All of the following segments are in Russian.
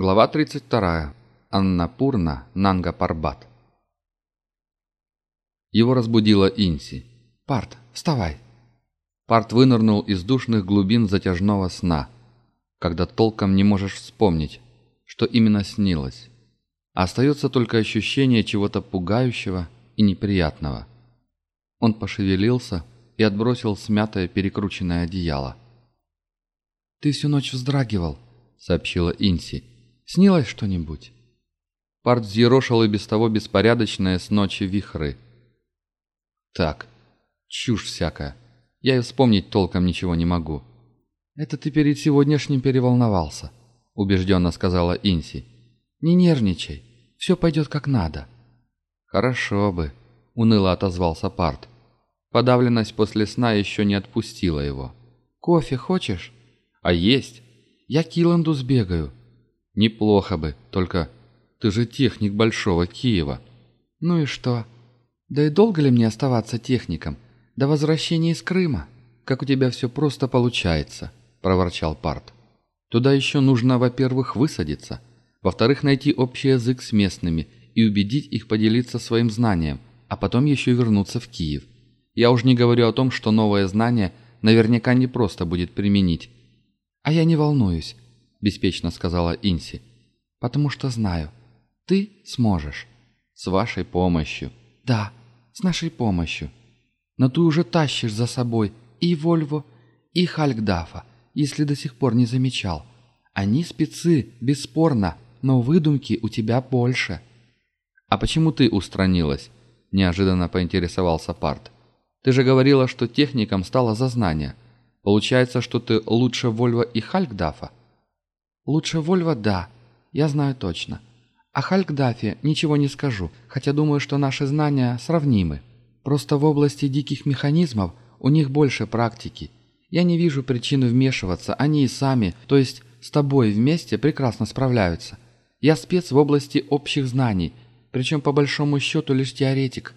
Глава 32. Аннапурна Нанга Парбат. Его разбудила Инси. «Парт, вставай!» Парт вынырнул из душных глубин затяжного сна, когда толком не можешь вспомнить, что именно снилось. А остается только ощущение чего-то пугающего и неприятного. Он пошевелился и отбросил смятое перекрученное одеяло. «Ты всю ночь вздрагивал», — сообщила Инси. «Снилось что-нибудь?» Парт взъерошил и без того беспорядочное с ночи вихры. «Так, чушь всякая. Я и вспомнить толком ничего не могу». «Это ты перед сегодняшним переволновался», — убежденно сказала Инси. «Не нервничай, все пойдет как надо». «Хорошо бы», — уныло отозвался Парт. Подавленность после сна еще не отпустила его. «Кофе хочешь?» «А есть?» «Я к Киланду сбегаю». «Неплохо бы, только ты же техник Большого Киева». «Ну и что? Да и долго ли мне оставаться техником? До возвращения из Крыма? Как у тебя все просто получается», – проворчал Парт. «Туда еще нужно, во-первых, высадиться, во-вторых, найти общий язык с местными и убедить их поделиться своим знанием, а потом еще вернуться в Киев. Я уж не говорю о том, что новое знание наверняка не просто будет применить. «А я не волнуюсь», – беспечно сказала Инси, – «потому что знаю, ты сможешь. С вашей помощью». «Да, с нашей помощью. Но ты уже тащишь за собой и Вольво, и Хальгдафа, если до сих пор не замечал. Они спецы, бесспорно, но выдумки у тебя больше». «А почему ты устранилась?» – неожиданно поинтересовался Парт. Ты же говорила, что техником стало зазнание. Получается, что ты лучше Вольва и Халькдафа? Лучше Вольва, да. Я знаю точно. О Халькдафе ничего не скажу, хотя думаю, что наши знания сравнимы. Просто в области диких механизмов у них больше практики. Я не вижу причин вмешиваться, они и сами, то есть с тобой вместе прекрасно справляются. Я спец в области общих знаний, причем по большому счету лишь теоретик.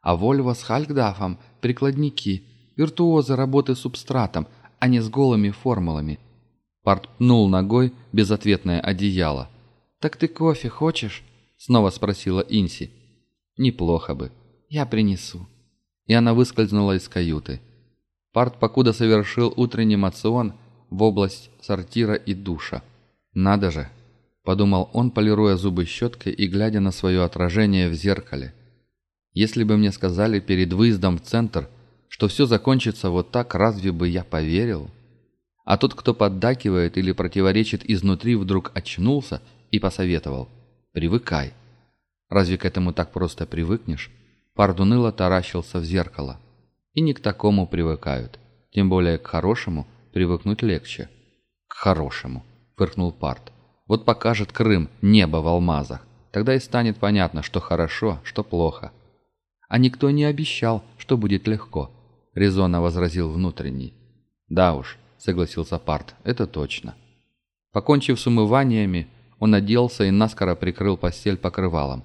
А Вольво с Халькдафом прикладники, виртуозы работы субстратом, а не с голыми формулами. Парт пнул ногой безответное одеяло. «Так ты кофе хочешь?» — снова спросила Инси. «Неплохо бы. Я принесу». И она выскользнула из каюты. Парт покуда совершил утренний мацион в область сортира и душа. «Надо же!» — подумал он, полируя зубы щеткой и глядя на свое отражение в зеркале — если бы мне сказали перед выездом в центр, что все закончится вот так, разве бы я поверил? А тот, кто поддакивает или противоречит изнутри, вдруг очнулся и посоветовал. «Привыкай». Разве к этому так просто привыкнешь? Пардуныло таращился в зеркало. И не к такому привыкают. Тем более к хорошему привыкнуть легче. «К хорошему», — фыркнул Парт. «Вот покажет Крым небо в алмазах. Тогда и станет понятно, что хорошо, что плохо». А никто не обещал, что будет легко», — резонно возразил внутренний. «Да уж», — согласился Парт, — «это точно». Покончив с умываниями, он оделся и наскоро прикрыл постель покрывалом.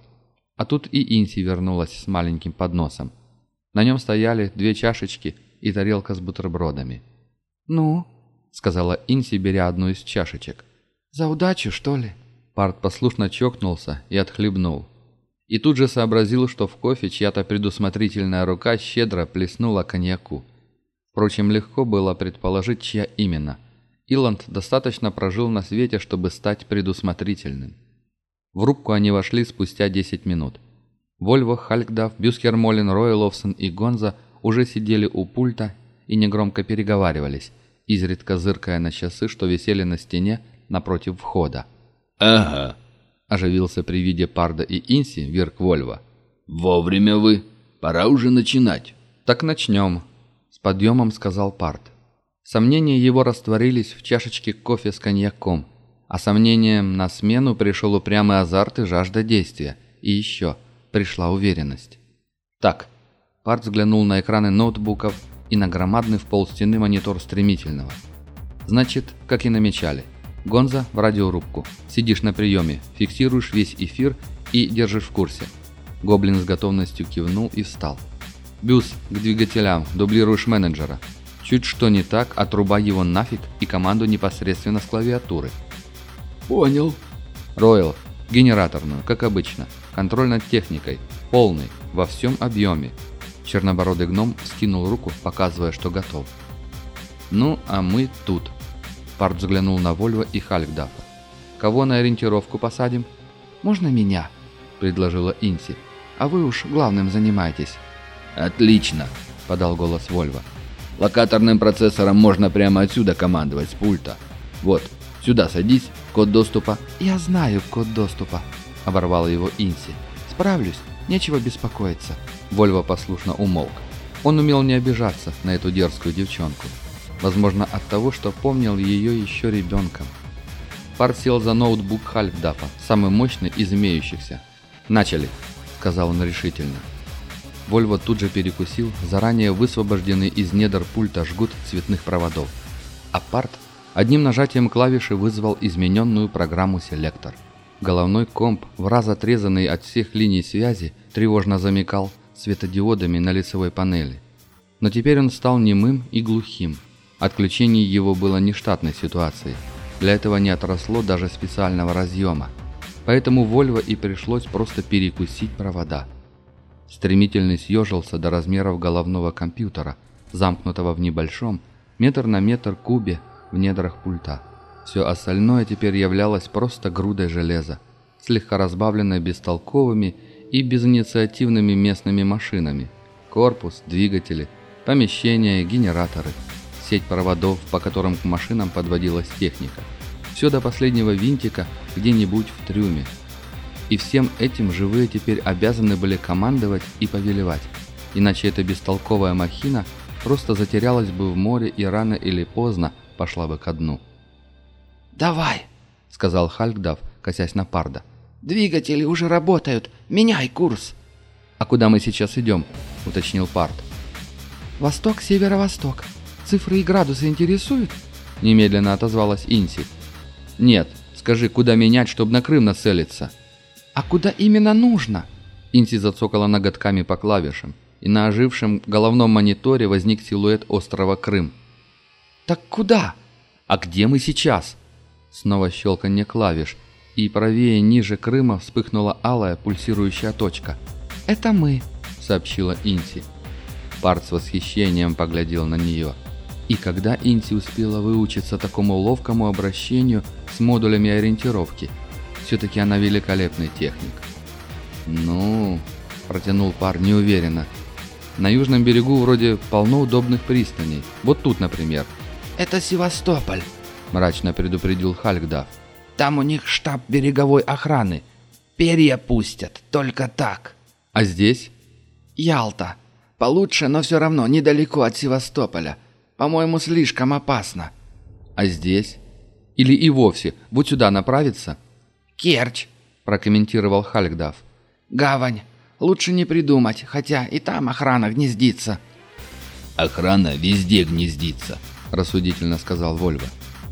А тут и Инси вернулась с маленьким подносом. На нем стояли две чашечки и тарелка с бутербродами. «Ну?» — сказала Инси, беря одну из чашечек. «За удачу, что ли?» Парт послушно чокнулся и отхлебнул. И тут же сообразил, что в кофе чья-то предусмотрительная рука щедро плеснула коньяку. Впрочем, легко было предположить, чья именно. Иланд достаточно прожил на свете, чтобы стать предусмотрительным. В рубку они вошли спустя 10 минут. Вольво, Халькдав, Бюскермолин, Ройловсон и Гонза уже сидели у пульта и негромко переговаривались, изредка зыркая на часы, что висели на стене напротив входа. «Ага», Оживился при виде Парда и Инси Вирк Вольва. «Вовремя вы. Пора уже начинать». «Так начнем», — с подъемом сказал Пард. Сомнения его растворились в чашечке кофе с коньяком, а сомнением на смену пришел упрямый азарт и жажда действия. И еще пришла уверенность. «Так», — Пард взглянул на экраны ноутбуков и на громадный в полстены монитор стремительного. «Значит, как и намечали». Гонза в радиорубку. Сидишь на приеме, фиксируешь весь эфир и держишь в курсе. Гоблин с готовностью кивнул и встал. Бюс, к двигателям, дублируешь менеджера. Чуть что не так, отрубай его нафиг и команду непосредственно с клавиатуры. Понял. Ройл, генераторную, как обычно. Контроль над техникой. Полный, во всем объеме. Чернобородый гном скинул руку, показывая, что готов. «Ну, а мы тут». Парт взглянул на Вольво и Халькдафа. «Кого на ориентировку посадим?» «Можно меня?» – предложила Инси. «А вы уж главным занимаетесь». «Отлично», – подал голос Вольво. «Локаторным процессором можно прямо отсюда командовать с пульта. Вот, сюда садись, код доступа». «Я знаю код доступа», – оборвала его Инси. «Справлюсь, нечего беспокоиться». Вольво послушно умолк. Он умел не обижаться на эту дерзкую девчонку. Возможно, от того, что помнил ее еще ребенком. Пар сел за ноутбук Хальфдапа, самый мощный из имеющихся. «Начали», — сказал он решительно. Вольво тут же перекусил заранее высвобожденный из недр пульта жгут цветных проводов. А Парт одним нажатием клавиши вызвал измененную программу «Селектор». Головной комп, в раз отрезанный от всех линий связи, тревожно замекал светодиодами на лицевой панели. Но теперь он стал немым и глухим. Отключение его было нештатной ситуацией. Для этого не отросло даже специального разъема. Поэтому Вольво и пришлось просто перекусить провода. Стремительный съежился до размеров головного компьютера, замкнутого в небольшом, метр на метр кубе в недрах пульта. Все остальное теперь являлось просто грудой железа, слегка разбавленной бестолковыми и безинициативными местными машинами. Корпус, двигатели, помещения, генераторы – сеть проводов, по которым к машинам подводилась техника. Все до последнего винтика где-нибудь в трюме. И всем этим живые теперь обязаны были командовать и повелевать. Иначе эта бестолковая махина просто затерялась бы в море и рано или поздно пошла бы ко дну. «Давай!» — сказал Халькдав, косясь на Парда. «Двигатели уже работают! Меняй курс!» «А куда мы сейчас идем?» — уточнил Пард. «Восток, северо-восток», Цифры и градусы интересуют?» Немедленно отозвалась Инси. «Нет, скажи, куда менять, чтобы на Крым нацелиться?» «А куда именно нужно?» Инси зацокала ноготками по клавишам, и на ожившем головном мониторе возник силуэт острова Крым. «Так куда?» «А где мы сейчас?» Снова щелканье клавиш, и правее ниже Крыма вспыхнула алая пульсирующая точка. «Это мы», — сообщила Инси. Парт с восхищением поглядел на нее. И когда Инси успела выучиться такому ловкому обращению с модулями ориентировки, все-таки она великолепный техник. «Ну...» – протянул пар неуверенно. «На южном берегу вроде полно удобных пристаней. Вот тут, например». «Это Севастополь», – мрачно предупредил Хальгдав. «Там у них штаб береговой охраны. Перья пустят, только так». «А здесь?» «Ялта. Получше, но все равно недалеко от Севастополя». По-моему, слишком опасно. А здесь? Или и вовсе вот сюда направиться? Керчь, прокомментировал Хальгдав. Гавань. Лучше не придумать, хотя и там охрана гнездится. Охрана везде гнездится, рассудительно сказал Вольво.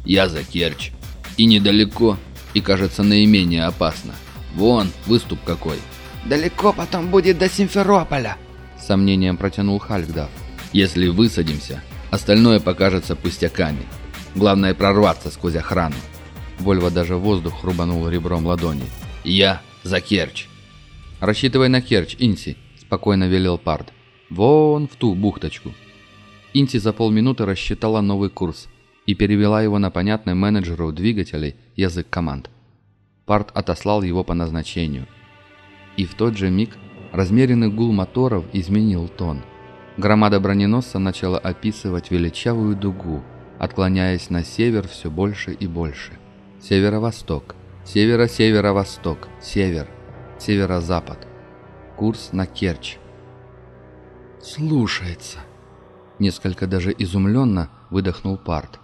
Я за Керчь. И недалеко, и кажется наименее опасно. Вон, выступ какой. Далеко потом будет до Симферополя, сомнением протянул Хальгдав. Если высадимся, Остальное покажется пустяками. Главное прорваться сквозь охрану. Вольво даже воздух рубанул ребром ладони. «Я за Керчь». «Рассчитывай на Керчь, Инси», – спокойно велел Пард. «Вон в ту бухточку». Инси за полминуты рассчитала новый курс и перевела его на понятный менеджеру двигателей язык команд. Парт отослал его по назначению. И в тот же миг размеренный гул моторов изменил тон – Громада броненосца начала описывать величавую дугу, отклоняясь на север все больше и больше. Северо-восток, северо-северо-восток, север, северо-запад. Курс на Керчь. «Слушается», — несколько даже изумленно выдохнул Парт.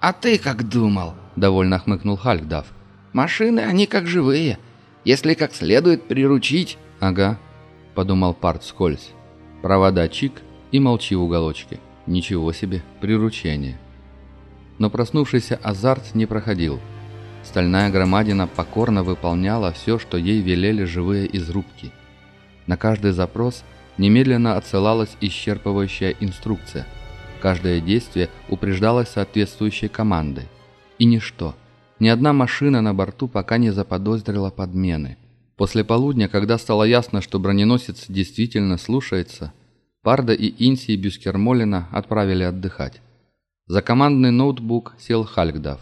«А ты как думал?» — довольно хмыкнул Хальгдав. «Машины, они как живые. Если как следует приручить...» «Ага», — подумал Парт скользь. Провода чик и молчи в уголочке. Ничего себе, приручение. Но проснувшийся азарт не проходил. Стальная громадина покорно выполняла все, что ей велели живые из рубки. На каждый запрос немедленно отсылалась исчерпывающая инструкция. Каждое действие упреждалось соответствующей командой. И ничто, Ни одна машина на борту пока не заподозрила подмены. После полудня, когда стало ясно, что броненосец действительно слушается, Парда и Инси и Бюскермолина отправили отдыхать. За командный ноутбук сел Хальгдав.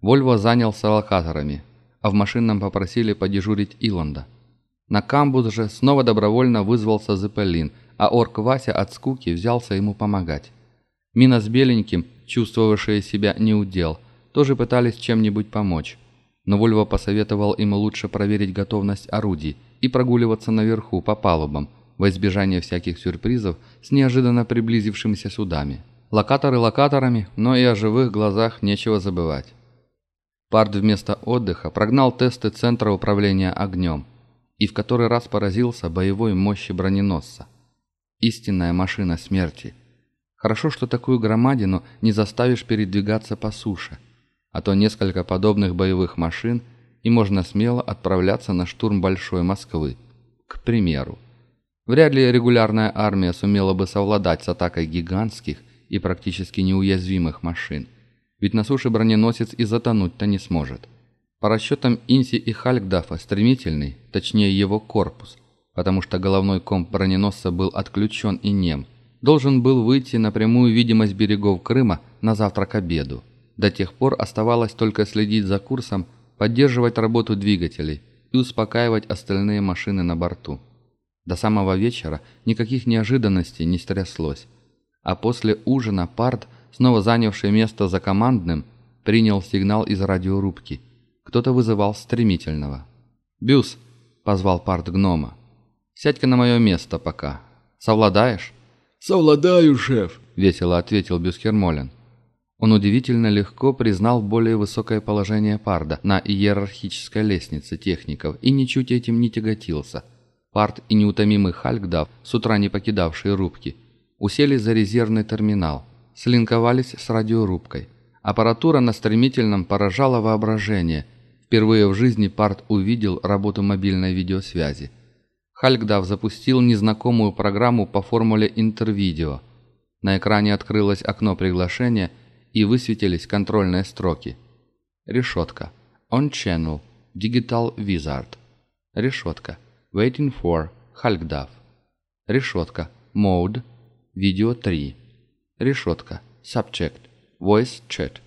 Вольво занялся локаторами, а в машинном попросили подежурить Илонда. На камбуз же снова добровольно вызвался Зепелин, а орк Вася от скуки взялся ему помогать. Мина с Беленьким, чувствовавшие себя неудел, тоже пытались чем-нибудь помочь. Но Вольво посоветовал им лучше проверить готовность орудий и прогуливаться наверху по палубам, во избежание всяких сюрпризов с неожиданно приблизившимися судами. Локаторы локаторами, но и о живых глазах нечего забывать. Пард вместо отдыха прогнал тесты Центра управления огнем и в который раз поразился боевой мощи броненосца. Истинная машина смерти. Хорошо, что такую громадину не заставишь передвигаться по суше, а то несколько подобных боевых машин и можно смело отправляться на штурм Большой Москвы, к примеру. Вряд ли регулярная армия сумела бы совладать с атакой гигантских и практически неуязвимых машин – ведь на суше броненосец и затонуть-то не сможет. По расчетам Инси и Халькдафа стремительный, точнее его корпус, потому что головной комп броненосца был отключен и нем, должен был выйти на прямую видимость берегов Крыма на завтра к обеду. До тех пор оставалось только следить за курсом, поддерживать работу двигателей и успокаивать остальные машины на борту. До самого вечера никаких неожиданностей не стряслось, а после ужина Парт – снова занявший место за командным, принял сигнал из радиорубки. Кто-то вызывал стремительного. «Бюс!» — позвал парт гнома. «Сядь-ка на мое место пока. Совладаешь?» «Совладаю, шеф!» — весело ответил Бюскермолен. Он удивительно легко признал более высокое положение Парда на иерархической лестнице техников и ничуть этим не тяготился. Пард и неутомимый Хальгдав, с утра не покидавшие рубки, усели за резервный терминал, слинковались с радиорубкой. Аппаратура на стремительном поражала воображение. Впервые в жизни Парт увидел работу мобильной видеосвязи. Хальгдав запустил незнакомую программу по формуле интервидео. На экране открылось окно приглашения и высветились контрольные строки. Решетка. On Channel. Digital Wizard. Решетка. Waiting for. Хальгдав. Решетка. Mode. Видео 3. Решетка. Subject. Voice Chat.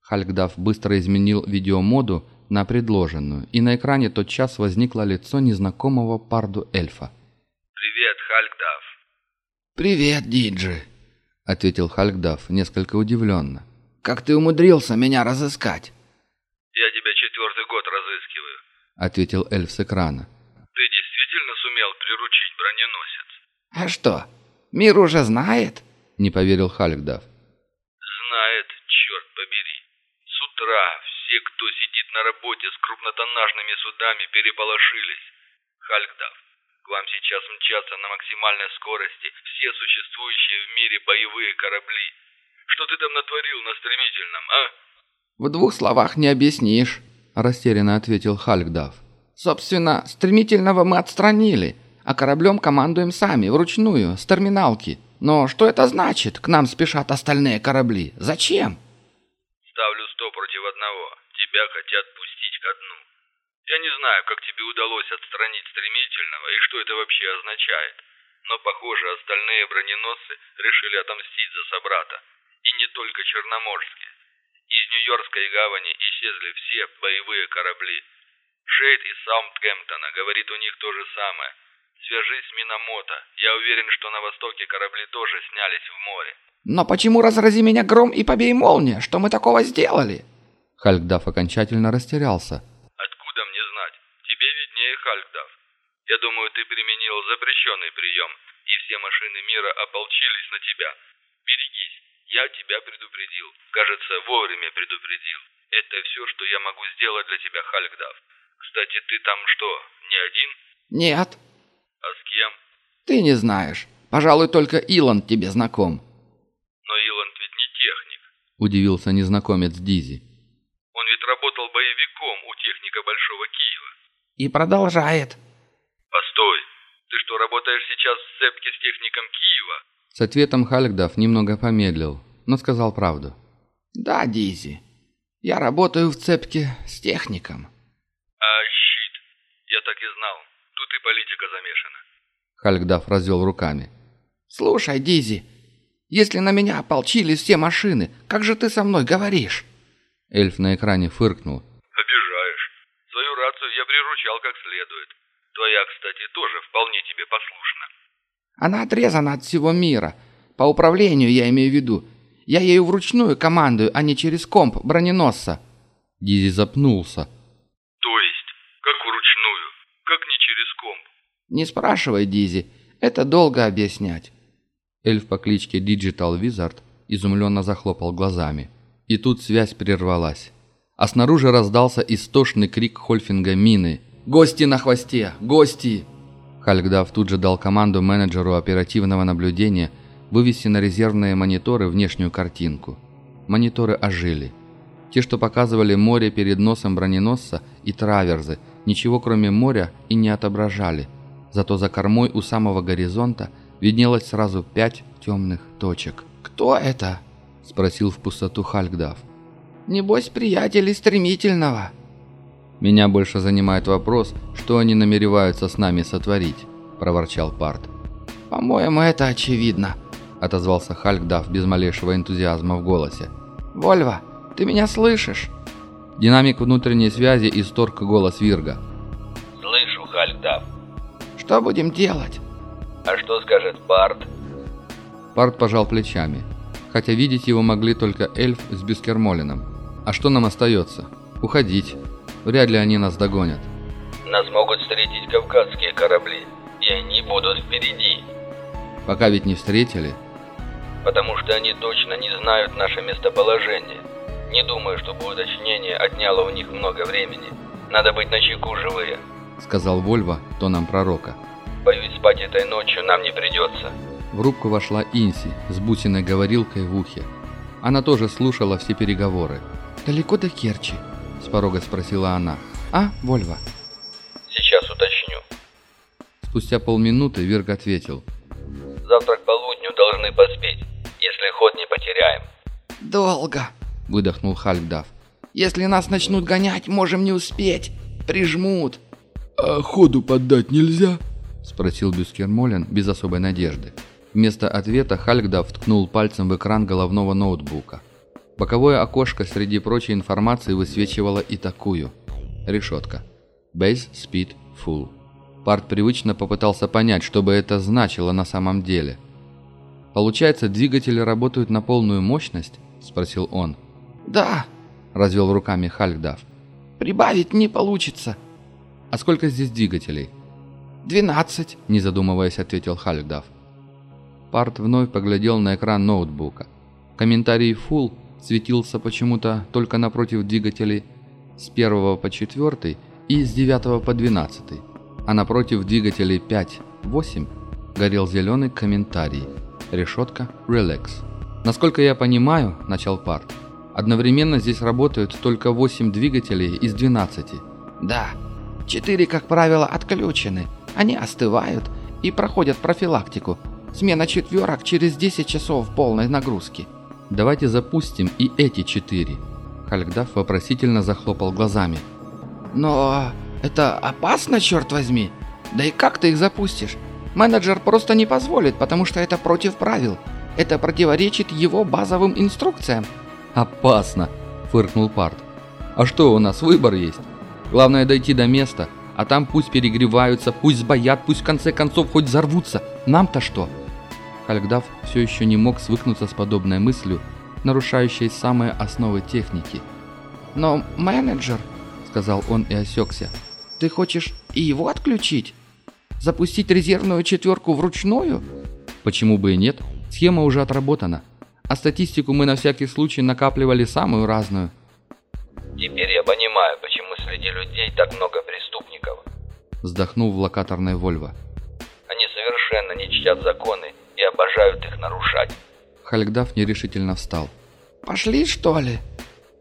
Хальгдав быстро изменил видеомоду на предложенную, и на экране тотчас возникло лицо незнакомого парду эльфа. «Привет, Хальгдав». «Привет, Диджи», — ответил Хальгдав, несколько удивленно. «Как ты умудрился меня разыскать?» «Я тебя четвертый год разыскиваю», — ответил эльф с экрана. «Ты действительно сумел приручить броненосец?» «А что, мир уже знает?» не поверил Халькдав. «Знает, черт побери. С утра все, кто сидит на работе с крупнотоннажными судами, переполошились. Халькдав, к вам сейчас мчатся на максимальной скорости все существующие в мире боевые корабли. Что ты там натворил на стремительном, а?» «В двух словах не объяснишь», – растерянно ответил Халькдав. «Собственно, стремительного мы отстранили, а кораблем командуем сами, вручную, с терминалки». Но что это значит? К нам спешат остальные корабли. Зачем? Ставлю сто против одного. Тебя хотят пустить ко дну. Я не знаю, как тебе удалось отстранить стремительного и что это вообще означает. Но, похоже, остальные броненосцы решили отомстить за собрата. И не только черноморские. Из Нью-Йоркской гавани исчезли все боевые корабли. Шейд из Саутгемптона говорит у них то же самое – Свяжись с Минамото. Я уверен, что на востоке корабли тоже снялись в море. Но почему разрази меня гром и побей молния? Что мы такого сделали? Хальгдаф окончательно растерялся. Откуда мне знать? Тебе виднее, Хальгдаф. Я думаю, ты применил запрещенный прием, и все машины мира ополчились на тебя. Берегись. Я тебя предупредил. Кажется, вовремя предупредил. Это все, что я могу сделать для тебя, Хальгдаф. Кстати, ты там что, не один? Нет, «А с кем?» «Ты не знаешь. Пожалуй, только Илон тебе знаком». «Но Иланд ведь не техник», — удивился незнакомец Дизи. «Он ведь работал боевиком у техника Большого Киева». «И продолжает». «Постой, ты что, работаешь сейчас в сцепке с техником Киева?» С ответом Хальгдав немного помедлил, но сказал правду. «Да, Дизи. Я работаю в цепке с техником». «А, щит. Я так и знал. Тут и политика замешана». Хальгдаф развел руками. «Слушай, Дизи, если на меня ополчились все машины, как же ты со мной говоришь?» Эльф на экране фыркнул. «Обижаешь. Свою рацию я приручал как следует. Твоя, кстати, тоже вполне тебе послушна». «Она отрезана от всего мира. По управлению я имею в виду. Я ею вручную командую, а не через комп броненосца». Дизи запнулся. «То есть, как вручную? Как не через комп?» «Не спрашивай, Дизи. Это долго объяснять». Эльф по кличке Digital Wizard изумленно захлопал глазами. И тут связь прервалась. А снаружи раздался истошный крик Хольфинга Мины. «Гости на хвосте! Гости!» Хальгдав тут же дал команду менеджеру оперативного наблюдения вывести на резервные мониторы внешнюю картинку. Мониторы ожили. Те, что показывали море перед носом броненосца и траверзы, ничего кроме моря и не отображали. Зато за кормой у самого горизонта – виднелось сразу пять темных точек. «Кто это?» – спросил в пустоту Хальгдав. «Небось, приятели стремительного». «Меня больше занимает вопрос, что они намереваются с нами сотворить», – проворчал Парт. «По-моему, это очевидно», – отозвался Хальгдав без малейшего энтузиазма в голосе. «Вольва, ты меня слышишь?» Динамик внутренней связи исторг голос Вирга. «Слышу, Хальгдав». «Что будем делать?» «А что скажет Парт?» Парт пожал плечами, хотя видеть его могли только эльф с Бюскермолином. «А что нам остается? Уходить. Вряд ли они нас догонят». «Нас могут встретить кавказские корабли, и они будут впереди». «Пока ведь не встретили?» «Потому что они точно не знают наше местоположение. Не думаю, чтобы уточнение отняло у них много времени. Надо быть начеку живые», — сказал Вольва тоном пророка. Боюсь, спать этой ночью нам не придется». В рубку вошла Инси с бусиной говорилкой в ухе. Она тоже слушала все переговоры. «Далеко до Керчи?» – с порога спросила она. «А, Вольва?» «Сейчас уточню». Спустя полминуты Вирг ответил. «Завтра к полудню должны поспеть, если ход не потеряем». «Долго», – выдохнул Хальгдав. «Если нас начнут гонять, можем не успеть. Прижмут». «А ходу поддать нельзя?» – спросил Бюскермолен без особой надежды. Вместо ответа Хальгдав ткнул пальцем в экран головного ноутбука. Боковое окошко среди прочей информации высвечивало и такую. Решетка. Base Speed Full. Парт привычно попытался понять, что бы это значило на самом деле. «Получается, двигатели работают на полную мощность?» – спросил он. «Да», – развел руками Хальгдав. «Прибавить не получится». «А сколько здесь двигателей?» «Двенадцать», – не задумываясь, ответил Хальгдав. Парт вновь поглядел на экран ноутбука. Комментарий «Full» светился почему-то только напротив двигателей с 1 по 4 и с 9 по 12, а напротив двигателей 5, 8 горел зеленый комментарий «Решетка Relax». «Насколько я понимаю», – начал Парт, – «одновременно здесь работают только 8 двигателей из 12». «Да, четыре, как правило, отключены», они остывают и проходят профилактику. Смена четверок через 10 часов полной нагрузки. Давайте запустим и эти четыре. Хальгдаф вопросительно захлопал глазами. Но это опасно, черт возьми. Да и как ты их запустишь? Менеджер просто не позволит, потому что это против правил. Это противоречит его базовым инструкциям. Опасно, фыркнул Парт. А что, у нас выбор есть? Главное дойти до места – а там пусть перегреваются, пусть сбоят, пусть в конце концов хоть взорвутся. Нам-то что? Хальгдав все еще не мог свыкнуться с подобной мыслью, нарушающей самые основы техники. «Но менеджер», — сказал он и осекся, — «ты хочешь и его отключить? Запустить резервную четверку вручную?» «Почему бы и нет? Схема уже отработана. А статистику мы на всякий случай накапливали самую разную». «Теперь я понимаю, почему среди людей так много преступников», вздохнул в локаторной Вольво. «Они совершенно не чтят законы и обожают их нарушать». Хальгдаф нерешительно встал. «Пошли, что ли?»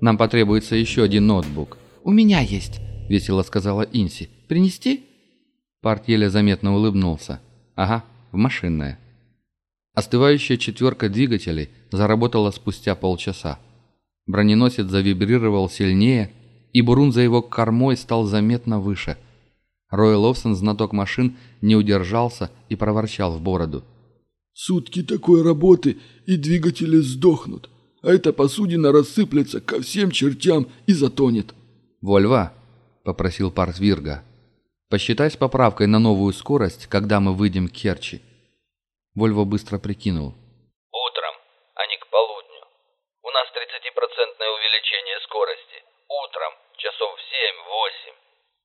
«Нам потребуется еще один ноутбук». «У меня есть», — весело сказала Инси. «Принести?» Парт еле заметно улыбнулся. «Ага, в машинное». Остывающая четверка двигателей заработала спустя полчаса. Броненосец завибрировал сильнее, и бурун за его кормой стал заметно выше. Рой Ловсон, знаток машин, не удержался и проворчал в бороду. «Сутки такой работы, и двигатели сдохнут, а эта посудина рассыплется ко всем чертям и затонет». «Вольва», — попросил Парсвирга, — «посчитай с поправкой на новую скорость, когда мы выйдем к Керчи». Вольво быстро прикинул. Утром, а не к полудню. У нас 30% увеличение скорости. Утром, часов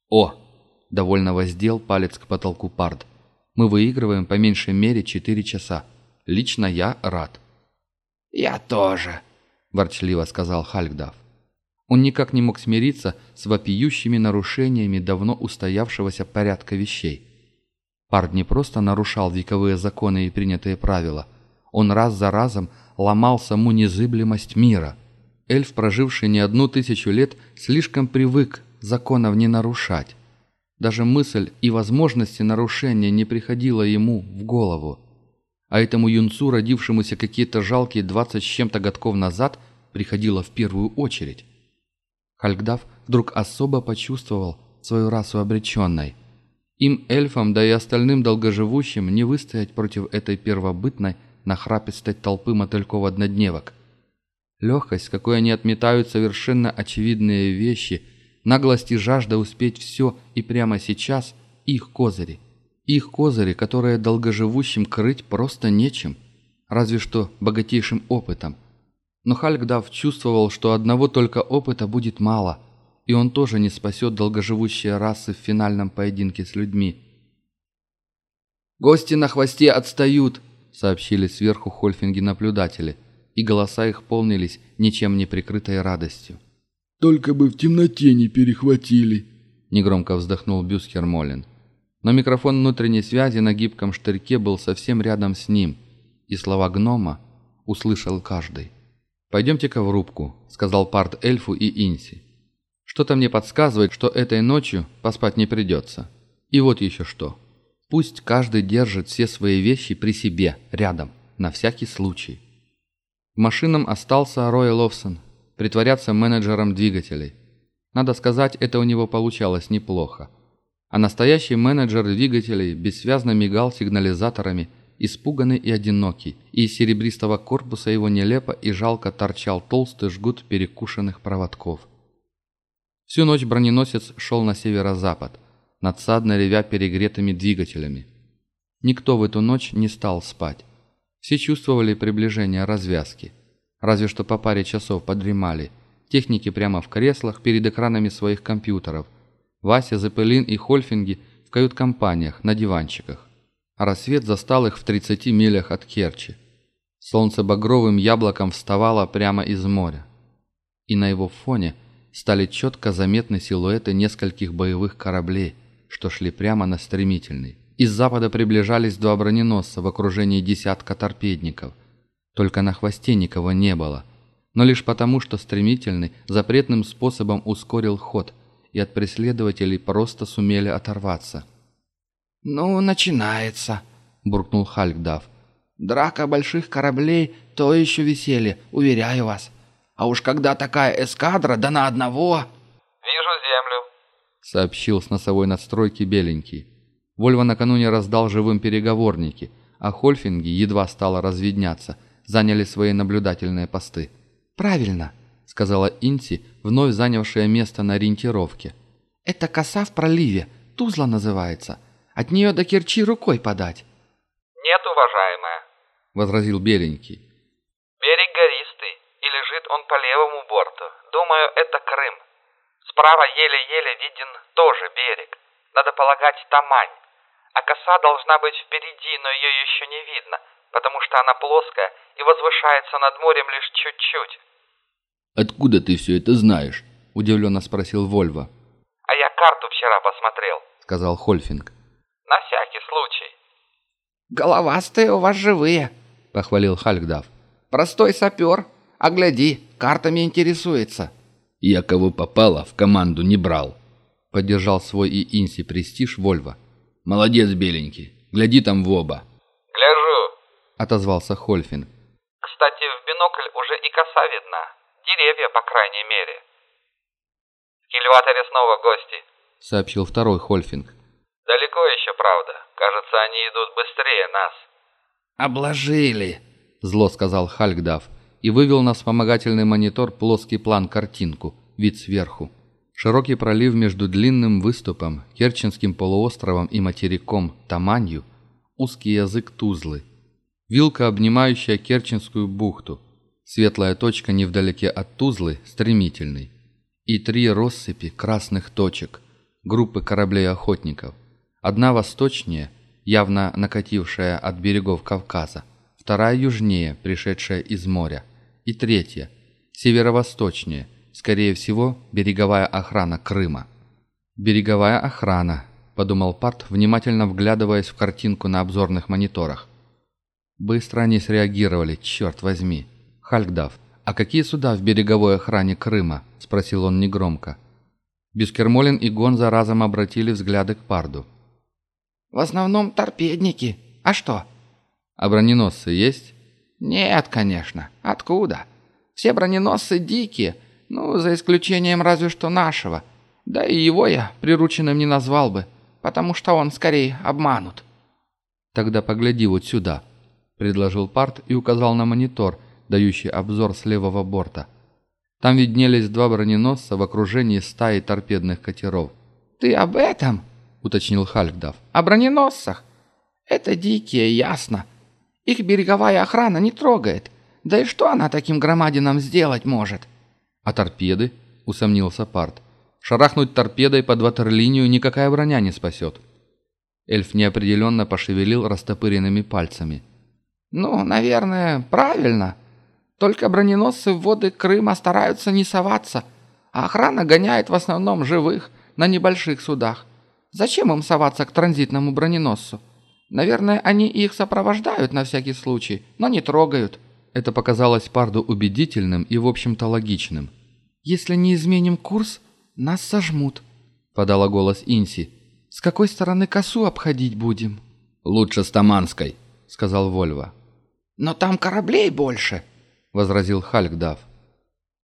в 7-8. «О!» — довольно воздел палец к потолку Пард. «Мы выигрываем по меньшей мере 4 часа. Лично я рад». «Я тоже», — ворчливо сказал Хальгдав. Он никак не мог смириться с вопиющими нарушениями давно устоявшегося порядка вещей. Пард не просто нарушал вековые законы и принятые правила, он раз за разом ломал саму незыблемость мира. Эльф, проживший не одну тысячу лет, слишком привык законов не нарушать. Даже мысль и возможности нарушения не приходила ему в голову. А этому юнцу, родившемуся какие-то жалкие двадцать с чем-то годков назад, приходило в первую очередь. Хальгдав вдруг особо почувствовал свою расу обреченной. Им, эльфам, да и остальным долгоживущим, не выстоять против этой первобытной, нахрапистой толпы мотыльков-однодневок. Легкость, какой они отметают совершенно очевидные вещи, наглость и жажда успеть все и прямо сейчас – их козыри. Их козыри, которые долгоживущим крыть просто нечем, разве что богатейшим опытом. Но Хальгдав чувствовал, что одного только опыта будет мало, и он тоже не спасет долгоживущие расы в финальном поединке с людьми. «Гости на хвосте отстают!» — сообщили сверху хольфинги-наблюдатели, и голоса их полнились ничем не прикрытой радостью. «Только бы в темноте не перехватили!» — негромко вздохнул Бюскер Молин. Но микрофон внутренней связи на гибком штырьке был совсем рядом с ним, и слова гнома услышал каждый. «Пойдемте-ка в рубку», — сказал Парт эльфу и Инси. «Что-то мне подсказывает, что этой ночью поспать не придется. И вот еще что. Пусть каждый держит все свои вещи при себе, рядом, на всякий случай». В машинам остался Рой Ловсон, притворяться менеджером двигателей. Надо сказать, это у него получалось неплохо. А настоящий менеджер двигателей бессвязно мигал сигнализаторами – испуганный и одинокий, и из серебристого корпуса его нелепо и жалко торчал толстый жгут перекушенных проводков. Всю ночь броненосец шел на северо-запад, надсадно ревя перегретыми двигателями. Никто в эту ночь не стал спать. Все чувствовали приближение развязки. Разве что по паре часов подремали. Техники прямо в креслах перед экранами своих компьютеров. Вася, Зепелин и Хольфинги в кают-компаниях на диванчиках а рассвет застал их в 30 милях от Керчи. Солнце багровым яблоком вставало прямо из моря. И на его фоне стали четко заметны силуэты нескольких боевых кораблей, что шли прямо на стремительный. Из запада приближались два броненосца в окружении десятка торпедников. Только на хвосте никого не было. Но лишь потому, что стремительный запретным способом ускорил ход, и от преследователей просто сумели оторваться – «Ну, начинается», — буркнул Хальгдав. «Драка больших кораблей — то еще веселье, уверяю вас. А уж когда такая эскадра, да на одного...» «Вижу землю», — сообщил с носовой надстройки беленький. Вольво накануне раздал живым переговорники, а Хольфинги, едва стало разведняться, заняли свои наблюдательные посты. «Правильно», — сказала Инси, вновь занявшая место на ориентировке. «Это коса в проливе, Тузла называется. От нее до Керчи рукой подать». «Нет, уважаемая», — возразил Беленький. «Берег гористый, и лежит он по левому борту. Думаю, это Крым. Справа еле-еле виден тоже берег. Надо полагать, Тамань. А коса должна быть впереди, но ее еще не видно, потому что она плоская и возвышается над морем лишь чуть-чуть». «Откуда ты все это знаешь?» – удивленно спросил Вольво. «А я карту вчера посмотрел», – сказал Хольфинг. На всякий случай. «Головастые у вас живые», — похвалил Хальгдав. «Простой сапер. А гляди, картами интересуется». «Я кого попало, в команду не брал», — поддержал свой и Инси престиж Вольво. «Молодец, беленький. Гляди там в оба». Отозвался Хольфин. «Кстати, в бинокль уже и коса видна. Деревья, по крайней мере. В кильваторе снова гости, сообщил второй Хольфинг. Далеко еще, правда. Кажется, они идут быстрее нас. «Обложили!» – зло сказал Хальгдав и вывел на вспомогательный монитор плоский план-картинку, вид сверху. Широкий пролив между длинным выступом, Керченским полуостровом и материком Таманью, узкий язык Тузлы, вилка, обнимающая Керченскую бухту, светлая точка невдалеке от Тузлы, стремительный, и три россыпи красных точек, группы кораблей-охотников. Одна восточнее, явно накатившая от берегов Кавказа, вторая южнее, пришедшая из моря, и третья, северо-восточнее, Скорее всего, береговая охрана Крыма. «Береговая охрана», – подумал Парт, внимательно вглядываясь в картинку на обзорных мониторах. Быстро они среагировали, черт возьми. «Хальгдав, а какие суда в береговой охране Крыма?» – спросил он негромко. Бескермолин и Гонза разом обратили взгляды к Парду. «В основном торпедники. А что?» «А броненосцы есть?» «Нет, конечно. Откуда? Все броненосцы дикие, ну, за исключением разве что нашего. Да и его я прирученным не назвал бы, потому что он скорее обманут. Тогда погляди вот сюда, предложил Парт и указал на монитор, дающий обзор с левого борта. Там виднелись два броненосца в окружении стаи торпедных катеров. «Ты об этом?» — уточнил Халькдав. «О броненосцах? Это дикие, ясно. Их береговая охрана не трогает. Да и что она таким громадинам сделать может?» «А торпеды?» – усомнился Парт. «Шарахнуть торпедой под ватерлинию никакая броня не спасет». Эльф неопределенно пошевелил растопыренными пальцами. «Ну, наверное, правильно. Только броненосцы в воды Крыма стараются не соваться, а охрана гоняет в основном живых на небольших судах. Зачем им соваться к транзитному броненосцу? Наверное, они их сопровождают на всякий случай, но не трогают». Это показалось Парду убедительным и, в общем-то, логичным. «Если не изменим курс, нас сожмут», — подала голос Инси. «С какой стороны косу обходить будем?» «Лучше с Таманской», — сказал Вольво. «Но там кораблей больше», — возразил Хальгдав.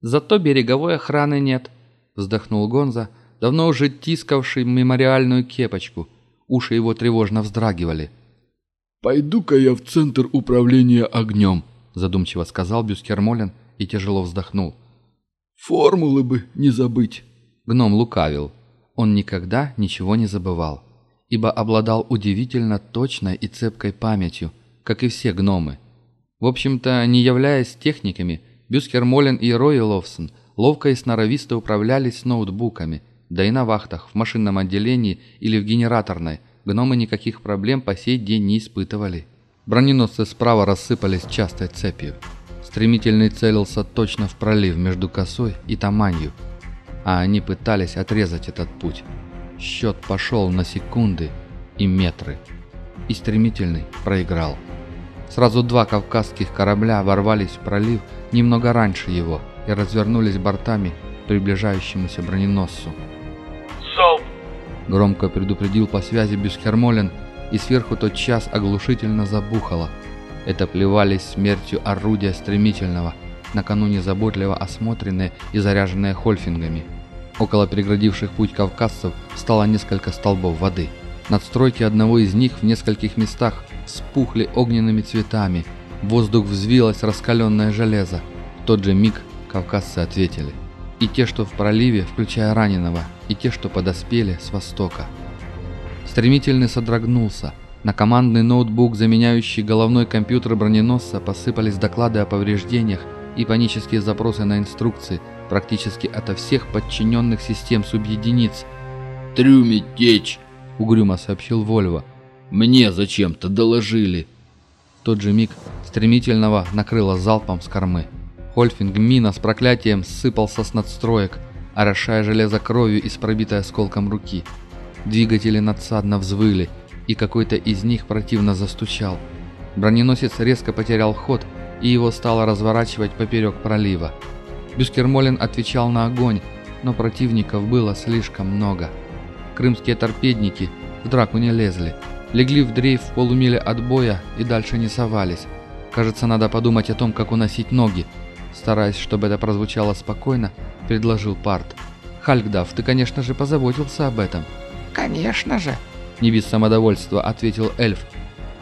«Зато береговой охраны нет», — вздохнул Гонза, давно уже тискавший мемориальную кепочку. Уши его тревожно вздрагивали. «Пойду-ка я в центр управления огнем», задумчиво сказал Бюскермолен и тяжело вздохнул. «Формулы бы не забыть». Гном лукавил. Он никогда ничего не забывал, ибо обладал удивительно точной и цепкой памятью, как и все гномы. В общем-то, не являясь техниками, Бюскермолен и Ройловсон ловко и сноровисто управлялись ноутбуками, да и на вахтах, в машинном отделении или в генераторной, гномы никаких проблем по сей день не испытывали. Броненосцы справа рассыпались частой цепью. Стремительный целился точно в пролив между Косой и Таманью, а они пытались отрезать этот путь. Счет пошел на секунды и метры. И стремительный проиграл. Сразу два кавказских корабля ворвались в пролив немного раньше его и развернулись бортами к приближающемуся броненосцу. «Залп!» Громко предупредил по связи Бюсхермолен и сверху тот час оглушительно забухало. Это плевались смертью орудия стремительного, накануне заботливо осмотренные и заряженные хольфингами. Около преградивших путь кавказцев стало несколько столбов воды. Надстройки одного из них в нескольких местах вспухли огненными цветами. В воздух взвилось раскаленное железо. В тот же миг кавказцы ответили. И те, что в проливе, включая раненого, и те, что подоспели с востока. Стремительный содрогнулся. На командный ноутбук, заменяющий головной компьютер броненосца, посыпались доклады о повреждениях и панические запросы на инструкции практически ото всех подчиненных систем субъединиц. «Трюме течь!» — угрюмо сообщил Вольво. «Мне зачем-то доложили!» В тот же миг стремительного накрыло залпом с кормы. Хольфинг мина с проклятием сыпался с надстроек, орошая железо кровью из пробитой осколком руки. Двигатели надсадно взвыли, и какой-то из них противно застучал. Броненосец резко потерял ход, и его стало разворачивать поперек пролива. Бюскермолин отвечал на огонь, но противников было слишком много. Крымские торпедники в драку не лезли, легли в дрейф в полумиле от боя и дальше не совались. Кажется, надо подумать о том, как уносить ноги. Стараясь, чтобы это прозвучало спокойно, предложил Парт. «Хальгдав, ты, конечно же, позаботился об этом». «Конечно же!» — не без самодовольства ответил эльф.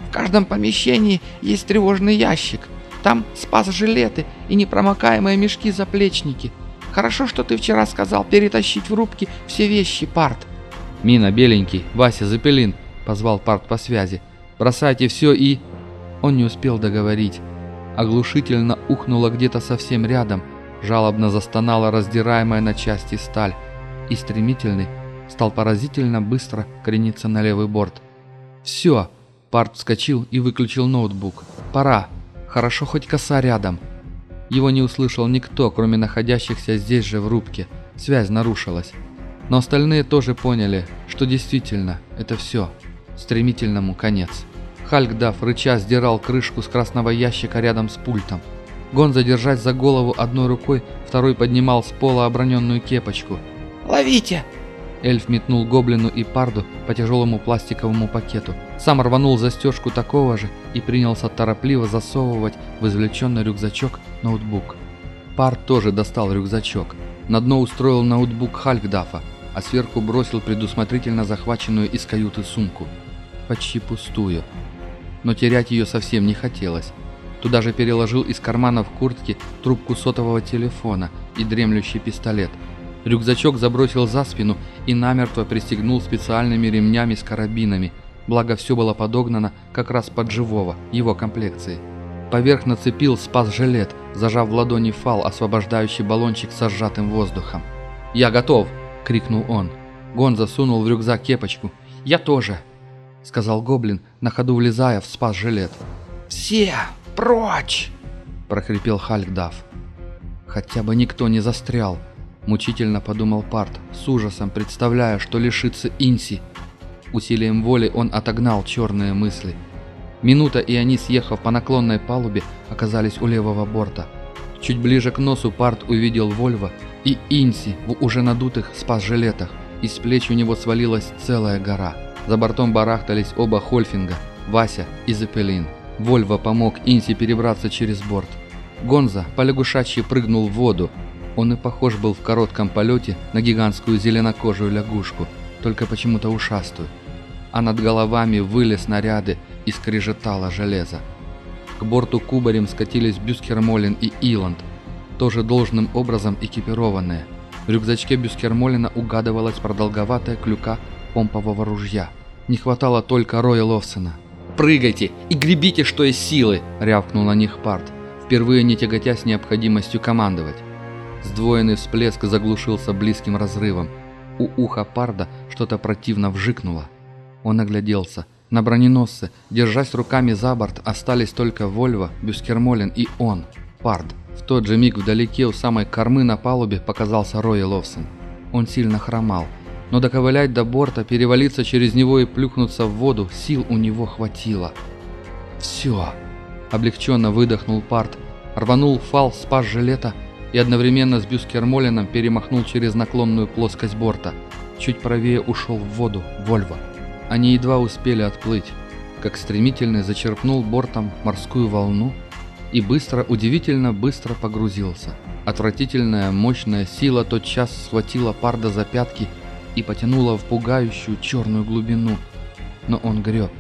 «В каждом помещении есть тревожный ящик. Там спас жилеты и непромокаемые мешки-заплечники. Хорошо, что ты вчера сказал перетащить в рубки все вещи, Парт». «Мина, беленький, Вася, Запелин!» — позвал Парт по связи. «Бросайте все и...» Он не успел договорить. Оглушительно ухнуло где-то совсем рядом, жалобно застонала раздираемая на части сталь, и стремительный стал поразительно быстро крениться на левый борт. «Все!» Парт вскочил и выключил ноутбук. «Пора! Хорошо хоть коса рядом!» Его не услышал никто, кроме находящихся здесь же в рубке. Связь нарушилась. Но остальные тоже поняли, что действительно это все. Стремительному конец. Хальгдаф рыча сдирал крышку с красного ящика рядом с пультом. Гон задержать за голову одной рукой, второй поднимал с пола оброненную кепочку. «Ловите!» Эльф метнул гоблину и парду по тяжелому пластиковому пакету. Сам рванул застежку такого же и принялся торопливо засовывать в извлеченный рюкзачок ноутбук. Пард тоже достал рюкзачок. На дно устроил ноутбук Хальгдафа, а сверху бросил предусмотрительно захваченную из каюты сумку. Почти пустую. Но терять ее совсем не хотелось. Туда же переложил из карманов куртки трубку сотового телефона и дремлющий пистолет – Рюкзачок забросил за спину и намертво пристегнул специальными ремнями с карабинами, благо все было подогнано как раз под живого, его комплекции. Поверх нацепил спас-жилет, зажав в ладони фал, освобождающий баллончик со сжатым воздухом. «Я готов!» — крикнул он. Гон засунул в рюкзак кепочку. «Я тоже!» — сказал Гоблин, на ходу влезая в спас-жилет. «Все прочь!» — прохрипел Хальгдав. «Хотя бы никто не застрял!» Мучительно подумал Парт, с ужасом представляя, что лишится Инси. Усилием воли он отогнал черные мысли. Минута, и они, съехав по наклонной палубе, оказались у левого борта. Чуть ближе к носу Парт увидел Вольво и Инси в уже надутых спас-жилетах. Из плеч у него свалилась целая гора. За бортом барахтались оба Хольфинга, Вася и Зепелин. Вольво помог Инси перебраться через борт. Гонза полягушачьи прыгнул в воду, он и похож был в коротком полете на гигантскую зеленокожую лягушку, только почему-то ушастую. А над головами выли снаряды и скрежетало железо. К борту кубарем скатились Бюскермолин и Иланд, тоже должным образом экипированные. В рюкзачке Бюскермолина угадывалась продолговатая клюка помпового ружья. Не хватало только Роя Ловсона. «Прыгайте и гребите, что из силы!» — рявкнул на них Парт, впервые не тяготясь необходимостью командовать. Сдвоенный всплеск заглушился близким разрывом. У уха Парда что-то противно вжикнуло. Он огляделся. На броненосце, держась руками за борт, остались только Вольво, Бюскермолин и он, Пард. В тот же миг вдалеке у самой кормы на палубе показался Рой Ловсон. Он сильно хромал, но доковылять до борта, перевалиться через него и плюхнуться в воду сил у него хватило. «Все!» – облегченно выдохнул Пард, рванул фал, спас жилета – и одновременно с Бюскермолином перемахнул через наклонную плоскость борта. Чуть правее ушел в воду Вольво. Они едва успели отплыть, как стремительно зачерпнул бортом морскую волну и быстро, удивительно быстро погрузился. Отвратительная мощная сила тотчас схватила Парда за пятки и потянула в пугающую черную глубину. Но он греб.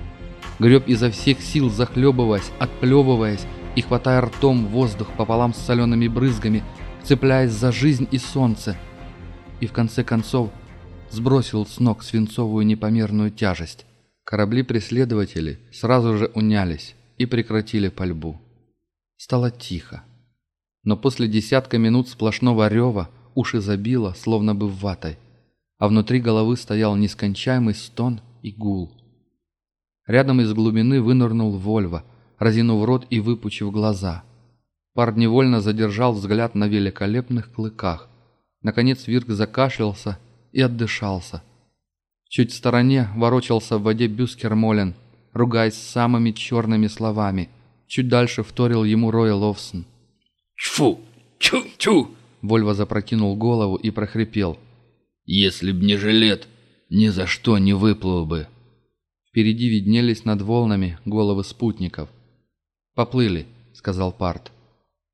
Греб изо всех сил, захлебываясь, отплевываясь и хватая ртом воздух пополам с солеными брызгами, цепляясь за жизнь и солнце, и в конце концов сбросил с ног свинцовую непомерную тяжесть. Корабли-преследователи сразу же унялись и прекратили пальбу. Стало тихо. Но после десятка минут сплошного рева уши забило, словно бы ватой, а внутри головы стоял нескончаемый стон и гул. Рядом из глубины вынырнул Вольво, разинув рот и выпучив глаза – Пар невольно задержал взгляд на великолепных клыках. Наконец Вирк закашлялся и отдышался. Чуть в стороне ворочался в воде Бюскер Молен, ругаясь самыми черными словами. Чуть дальше вторил ему Рой Ловсон. «Фу! Чу-чу!» Вольво запрокинул голову и прохрипел. «Если б не жилет, ни за что не выплыл бы!» Впереди виднелись над волнами головы спутников. «Поплыли», — сказал Парт.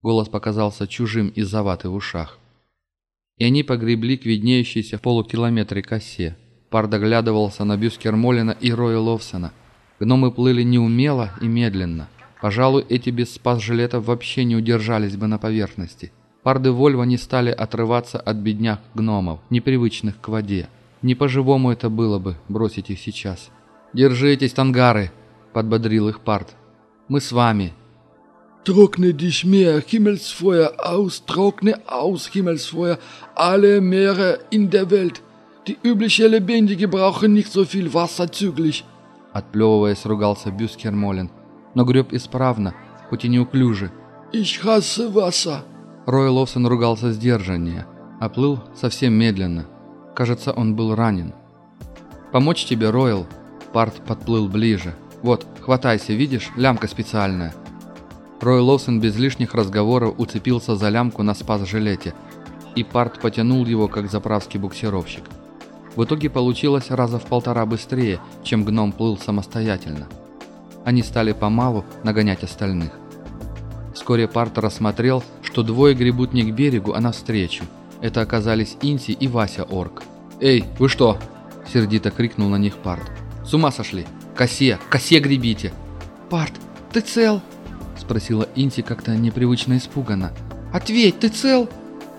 Голос показался чужим из-за ваты в ушах. И они погребли к виднеющейся в полукилометре косе. Пар доглядывался на Бюскермолина и Роя Ловсона. Гномы плыли неумело и медленно. Пожалуй, эти без спас-жилетов вообще не удержались бы на поверхности. Парды Вольва не стали отрываться от бедняк гномов, непривычных к воде. Не по-живому это было бы, бросить их сейчас. «Держитесь, тангары!» – подбодрил их Пард. «Мы с вами!» Trockne dich Meer, Himmelsfeuer aus, trockne aus, Himmelsfeuer, alle Meere in der Welt. Die übliche Lebendige brauchen nicht so viel Wasser züglich. Отплевываясь, ругался Бюскермолин, но греб исправно, хоть и неуклюже. Wasser. Рой Ловсон ругался сдержаннее, а плыл совсем медленно. Кажется, он был ранен. «Помочь тебе, Ройл?» Парт подплыл ближе. «Вот, хватайся, видишь, лямка специальная». Рой Лоусон без лишних разговоров уцепился за лямку на спас-жилете, и Парт потянул его, как заправский буксировщик. В итоге получилось раза в полтора быстрее, чем гном плыл самостоятельно. Они стали помалу нагонять остальных. Вскоре Парт рассмотрел, что двое гребут не к берегу, а навстречу. Это оказались Инси и Вася Орк. «Эй, вы что?» – сердито крикнул на них Парт. «С ума сошли! Косе! Косе гребите!» «Парт, ты цел?» – спросила Инси как-то непривычно испуганно. «Ответь, ты цел?»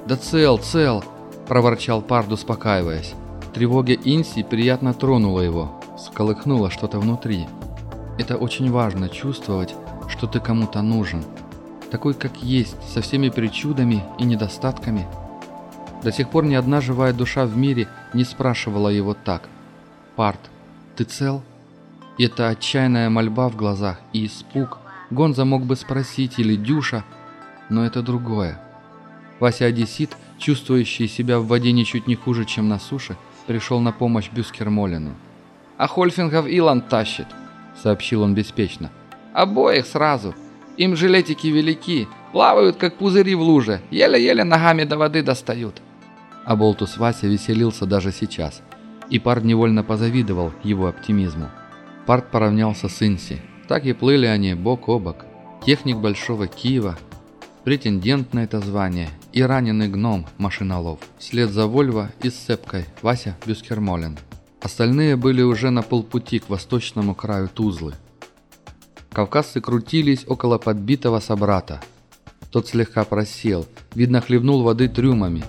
«Да цел, цел!» – проворчал Пард, успокаиваясь. Тревога Инси приятно тронула его, сколыхнула что-то внутри. Это очень важно чувствовать, что ты кому-то нужен. Такой, как есть, со всеми причудами и недостатками. До сих пор ни одна живая душа в мире не спрашивала его так. «Парт, ты цел?» И это отчаянная мольба в глазах и испуг – Гонза мог бы спросить или Дюша, но это другое. Вася Одессит, чувствующий себя в воде ничуть не хуже, чем на суше, пришел на помощь Бюскермолину. «А Хольфингов Иланд тащит», — сообщил он беспечно. «Обоих сразу. Им жилетики велики, плавают, как пузыри в луже, еле-еле ногами до воды достают». А Болтус Вася веселился даже сейчас, и Пард невольно позавидовал его оптимизму. Пард поравнялся с Инси, так и плыли они бок о бок. Техник Большого Киева, претендент на это звание и раненый гном Машинолов. Вслед за Вольво и Сцепкой Вася Бюскермолен. Остальные были уже на полпути к восточному краю Тузлы. Кавказцы крутились около подбитого собрата. Тот слегка просел, видно хлебнул воды трюмами,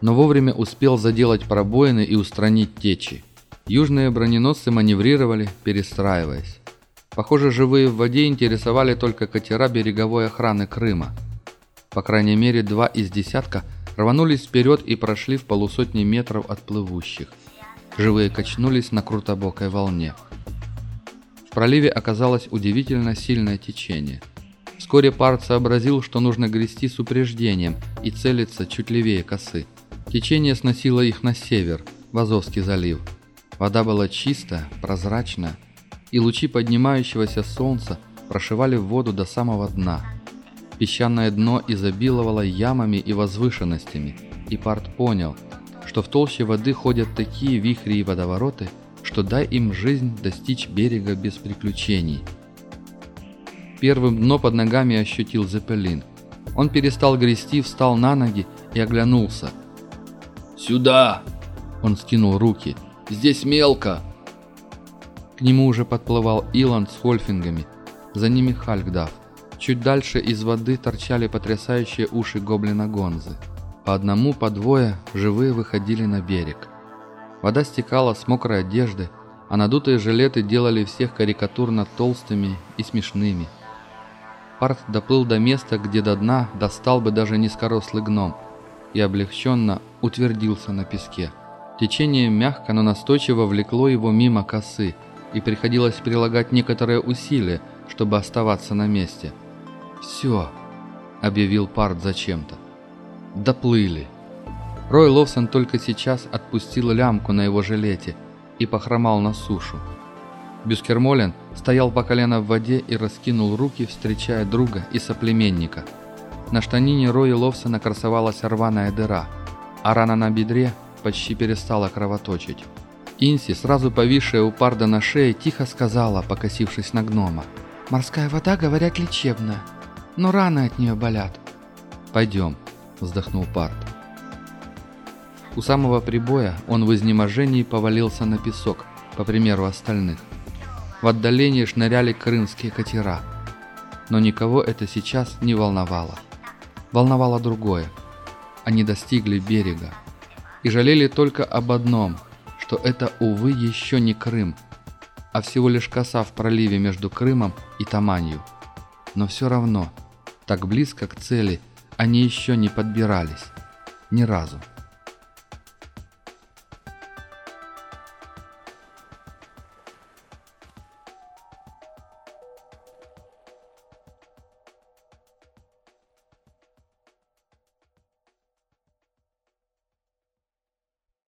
но вовремя успел заделать пробоины и устранить течи. Южные броненосцы маневрировали, перестраиваясь. Похоже, живые в воде интересовали только катера береговой охраны Крыма. По крайней мере, два из десятка рванулись вперед и прошли в полусотни метров от плывущих. Живые качнулись на крутобокой волне. В проливе оказалось удивительно сильное течение. Вскоре Парт сообразил, что нужно грести с упреждением и целиться чуть левее косы. Течение сносило их на север, в Азовский залив. Вода была чистая, прозрачная, и лучи поднимающегося солнца прошивали воду до самого дна. Песчаное дно изобиловало ямами и возвышенностями, и Парт понял, что в толще воды ходят такие вихри и водовороты, что дай им жизнь достичь берега без приключений. Первым дно под ногами ощутил Зеппелин. Он перестал грести, встал на ноги и оглянулся. «Сюда!» Он скинул руки. «Здесь мелко!» К нему уже подплывал Иланд с хольфингами, за ними Хальгдав. Чуть дальше из воды торчали потрясающие уши гоблина Гонзы. По одному, по двое живые выходили на берег. Вода стекала с мокрой одежды, а надутые жилеты делали всех карикатурно толстыми и смешными. Парт доплыл до места, где до дна достал бы даже низкорослый гном, и облегченно утвердился на песке. Течение мягко, но настойчиво влекло его мимо косы – и приходилось прилагать некоторые усилия, чтобы оставаться на месте. «Все», — объявил Парт зачем-то. «Доплыли». Рой Ловсон только сейчас отпустил лямку на его жилете и похромал на сушу. Бюскермолен стоял по колено в воде и раскинул руки, встречая друга и соплеменника. На штанине Роя Ловсона красовалась рваная дыра, а рана на бедре почти перестала кровоточить. Инси, сразу повисшая у Парда на шее, тихо сказала, покосившись на гнома. «Морская вода, говорят, лечебная, но раны от нее болят». «Пойдем», — вздохнул Парт. У самого прибоя он в изнеможении повалился на песок, по примеру остальных. В отдалении шныряли крымские катера. Но никого это сейчас не волновало. Волновало другое. Они достигли берега. И жалели только об одном, что это, увы, еще не Крым, а всего лишь коса в проливе между Крымом и Таманью. Но все равно, так близко к цели они еще не подбирались. Ни разу.